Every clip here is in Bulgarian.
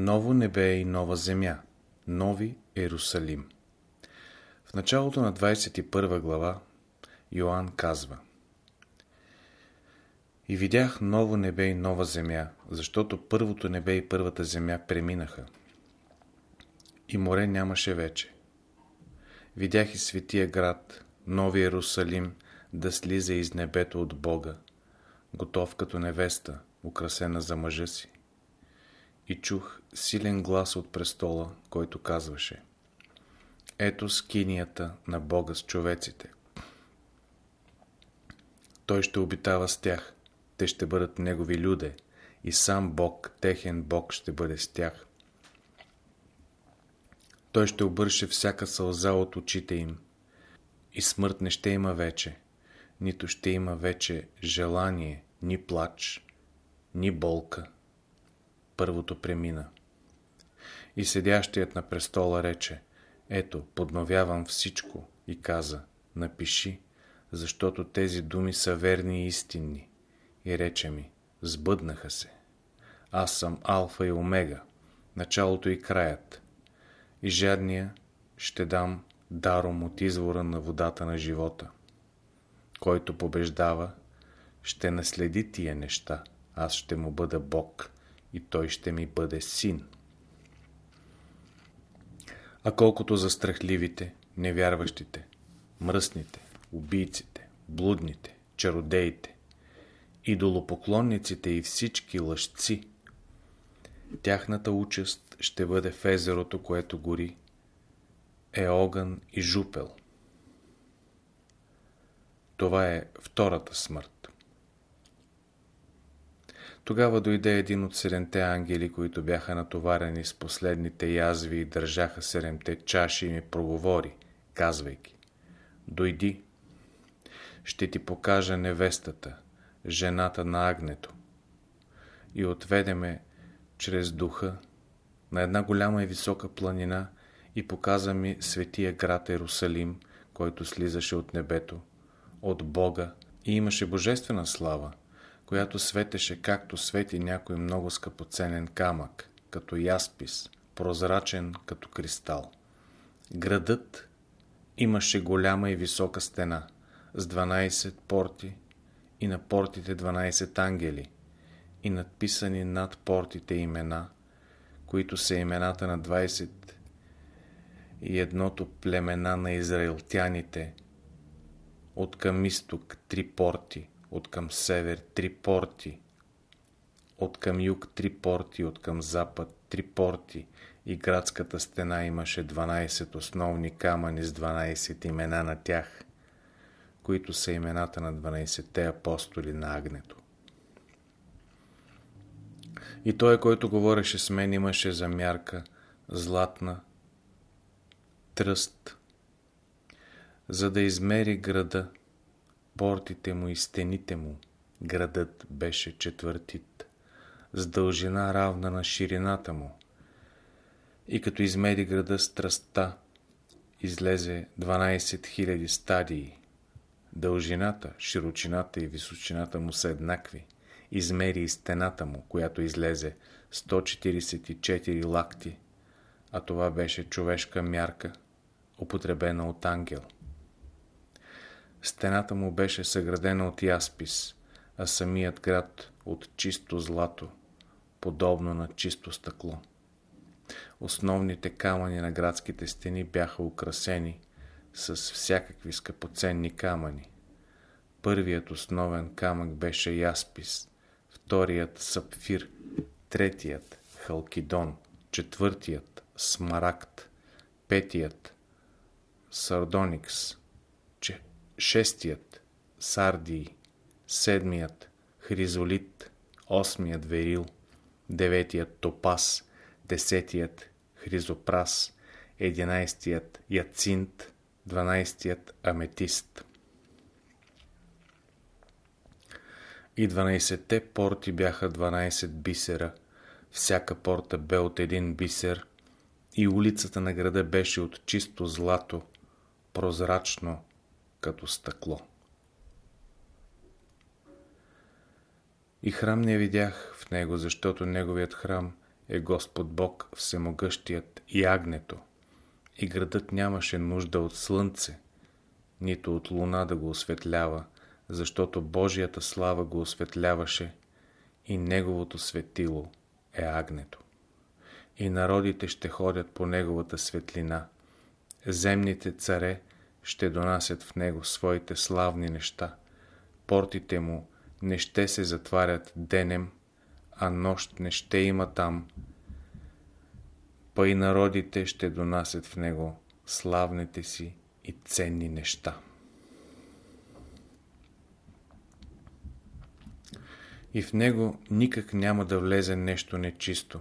Ново небе и нова земя. Нови Ерусалим. В началото на 21 глава Йоанн казва И видях ново небе и нова земя, защото първото небе и първата земя преминаха. И море нямаше вече. Видях и светия град, нови Ерусалим, да слиза из небето от Бога, готов като невеста, украсена за мъжа си. И чух силен глас от престола, който казваше Ето скинията на Бога с човеците. Той ще обитава с тях, те ще бъдат негови люде, и сам Бог, техен Бог ще бъде с тях. Той ще обърше всяка сълза от очите им, и смърт не ще има вече, нито ще има вече желание, ни плач, ни болка. Първото премина. И седящият на престола рече, ето, подновявам всичко и каза, напиши, защото тези думи са верни и истинни. И рече ми, сбъднаха се. Аз съм Алфа и Омега, началото и краят. И жадния ще дам даром от извора на водата на живота. Който побеждава, ще наследи тия неща. Аз ще му бъда Бог и той ще ми бъде син. А колкото за страхливите, невярващите, мръсните, убийците, блудните, чародеите, идолопоклонниците и всички лъжци, тяхната участ ще бъде в езерото, което гори, е огън и жупел. Това е втората смърт. Тогава дойде един от седемте ангели, които бяха натоварени с последните язви и държаха седемте чаши и ми проговори, казвайки Дойди, ще ти покажа невестата, жената на агнето. И отведеме чрез духа на една голяма и висока планина и показа ми светия град Ерусалим, който слизаше от небето, от Бога и имаше божествена слава, която светеше както свети някой много скъпоценен камък, като яспис, прозрачен като кристал. Градът имаше голяма и висока стена с 12 порти и на портите 12 ангели и надписани над портите имена, които са имената на 20 и едното племена на израилтяните, от към изток три порти, от към север три порти, от към юг три порти, от към запад три порти и градската стена имаше 12 основни камъни с 12 имена на тях, които са имената на 12-те апостоли на Агнето. И той, който говореше с мен, имаше за мярка златна тръст, за да измери града, портите му и стените му. Градът беше четвъртит, с дължина равна на ширината му. И като измери града с тръста, излезе 12 000 стадии. Дължината, широчината и височината му са еднакви. Измери и стената му, която излезе 144 лакти, а това беше човешка мярка, употребена от ангел. Стената му беше съградена от яспис, а самият град от чисто злато, подобно на чисто стъкло. Основните камъни на градските стени бяха украсени с всякакви скъпоценни камъни. Първият основен камък беше яспис, вторият сапфир, третият халкидон, четвъртият смарагд, петият сардоникс, шестият сардий, седмият хризолит, осмият верил, деветият топас, десетият хризопрас, единайстият яцинт, дванайстият аметист. И 12-те порти бяха 12 бисера, всяка порта бе от един бисер. И улицата на града беше от чисто злато, прозрачно, като стъкло. И храм не видях в него, защото неговият храм е Господ Бог Всемогъщият и Агнето. И градът нямаше нужда от слънце, нито от луна да го осветлява, защото Божията слава го осветляваше и Неговото светило е Агнето. И народите ще ходят по Неговата светлина. Земните царе ще донасят в Него своите славни неща. Портите Му не ще се затварят денем, а нощ не ще има там. Па и народите ще донасят в Него славните си и ценни неща. И в него никак няма да влезе нещо нечисто.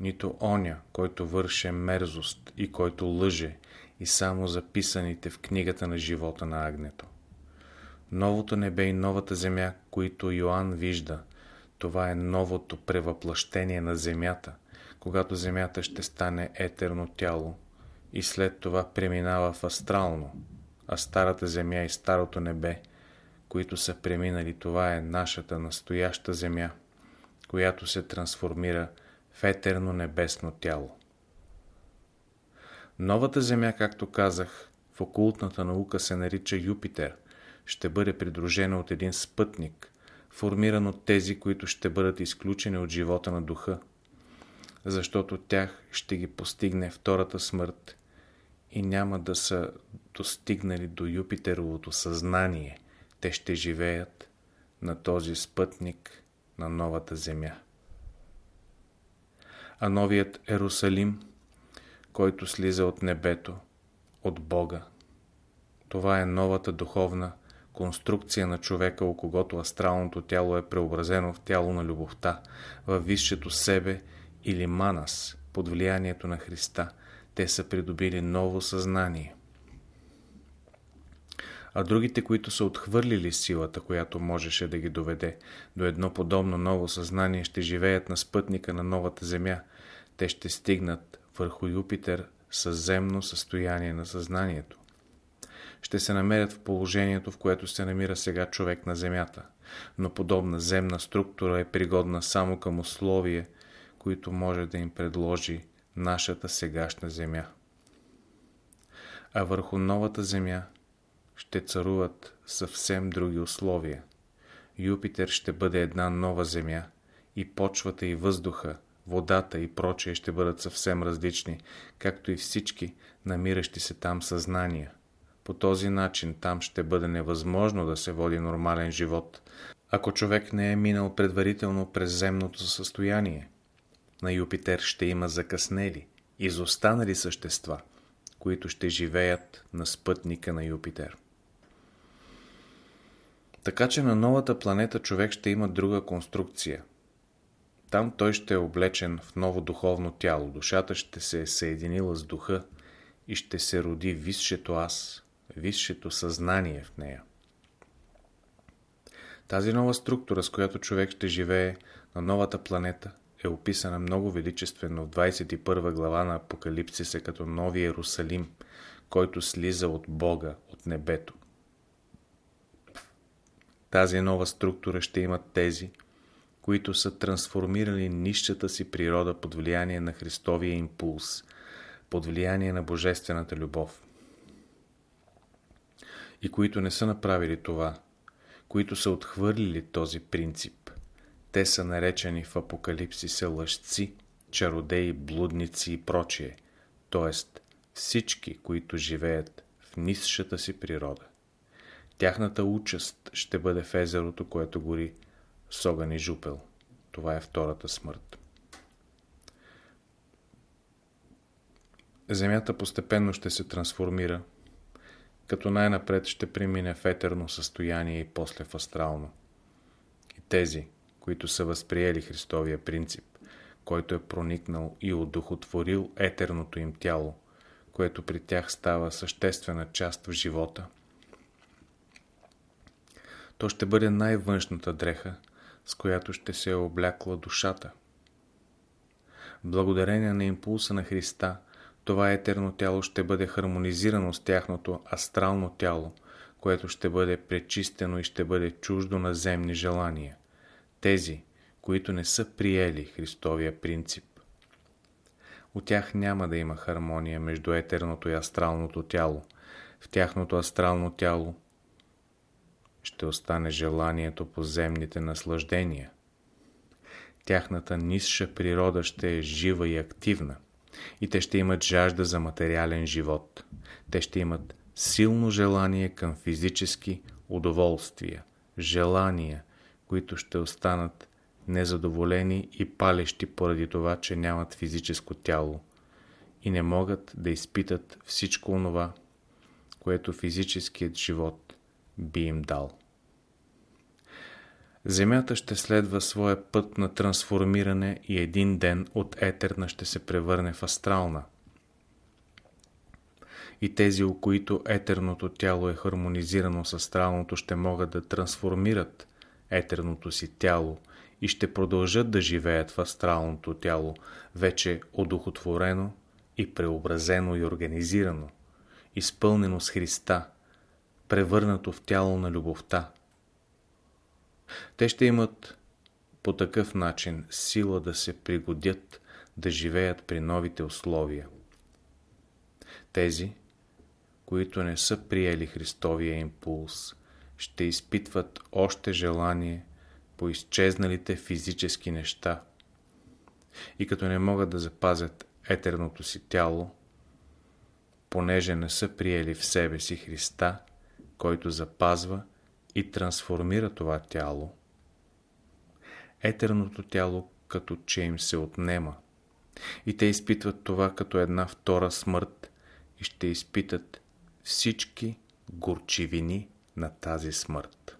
Нито оня, който върше мерзост и който лъже и само записаните в книгата на живота на Агнето. Новото небе и новата земя, които Йоанн вижда, това е новото превъплъщение на земята, когато земята ще стане етерно тяло и след това преминава в астрално, а старата земя и старото небе, които са преминали, това е нашата настояща земя, която се трансформира в етерно небесно тяло. Новата земя, както казах, в окултната наука се нарича Юпитер, ще бъде придружена от един спътник, формиран от тези, които ще бъдат изключени от живота на духа, защото тях ще ги постигне втората смърт и няма да са достигнали до Юпитеровото съзнание. Те ще живеят на този спътник на новата земя. А новият Ерусалим, който слиза от небето, от Бога, това е новата духовна конструкция на човека, у когото астралното тяло е преобразено в тяло на любовта, във висшето себе или манас, под влиянието на Христа. Те са придобили ново съзнание. А другите, които са отхвърлили силата, която можеше да ги доведе до едно подобно ново съзнание, ще живеят на спътника на новата Земя. Те ще стигнат върху Юпитер със земно състояние на съзнанието ще се намерят в положението, в което се намира сега човек на Земята. Но подобна земна структура е пригодна само към условия, които може да им предложи нашата сегашна Земя. А върху новата Земя ще царуват съвсем други условия. Юпитер ще бъде една нова Земя и почвата и въздуха, водата и прочее ще бъдат съвсем различни, както и всички намиращи се там съзнания. По този начин там ще бъде невъзможно да се води нормален живот, ако човек не е минал предварително през земното състояние. На Юпитер ще има закъснели, изостанали същества, които ще живеят на спътника на Юпитер. Така че на новата планета човек ще има друга конструкция. Там той ще е облечен в ново духовно тяло, душата ще се е съединила с духа и ще се роди висшето аз, висшето съзнание в нея. Тази нова структура, с която човек ще живее на новата планета, е описана много величествено в 21 глава на Апокалипсиса като Нови Иерусалим, който слиза от Бога, от небето. Тази нова структура ще имат тези, които са трансформирали нищата си природа под влияние на Христовия импулс, под влияние на Божествената любов и които не са направили това, които са отхвърлили този принцип. Те са наречени в Апокалипсиса лъжци, чародеи, блудници и прочие, т.е. всички, които живеят в нисшата си природа. Тяхната участ ще бъде в езерото, което гори с огън и жупел. Това е втората смърт. Земята постепенно ще се трансформира като най-напред ще премине в етерно състояние и после в астрално. И тези, които са възприели Христовия принцип, който е проникнал и удохотворил етерното им тяло, което при тях става съществена част в живота, то ще бъде най-външната дреха, с която ще се е облякла душата. Благодарение на импулса на Христа, това етерно тяло ще бъде хармонизирано с тяхното астрално тяло, което ще бъде пречистено и ще бъде чуждо на земни желания. Тези, които не са приели Христовия принцип. От тях няма да има хармония между етерното и астралното тяло. В тяхното астрално тяло ще остане желанието по земните наслаждения. Тяхната нисша природа ще е жива и активна и те ще имат жажда за материален живот. Те ще имат силно желание към физически удоволствия, желания, които ще останат незадоволени и палещи поради това, че нямат физическо тяло и не могат да изпитат всичко онова, което физическият живот би им дал. Земята ще следва своя път на трансформиране и един ден от етерна ще се превърне в астрална. И тези, у които етерното тяло е хармонизирано с астралното, ще могат да трансформират етерното си тяло и ще продължат да живеят в астралното тяло, вече одухотворено и преобразено и организирано, изпълнено с Христа, превърнато в тяло на любовта. Те ще имат по такъв начин сила да се пригодят да живеят при новите условия. Тези, които не са приели Христовия импулс, ще изпитват още желание по изчезналите физически неща и като не могат да запазят етерното си тяло, понеже не са приели в себе си Христа, който запазва и трансформира това тяло, етерното тяло като че им се отнема и те изпитват това като една втора смърт и ще изпитат всички горчивини на тази смърт.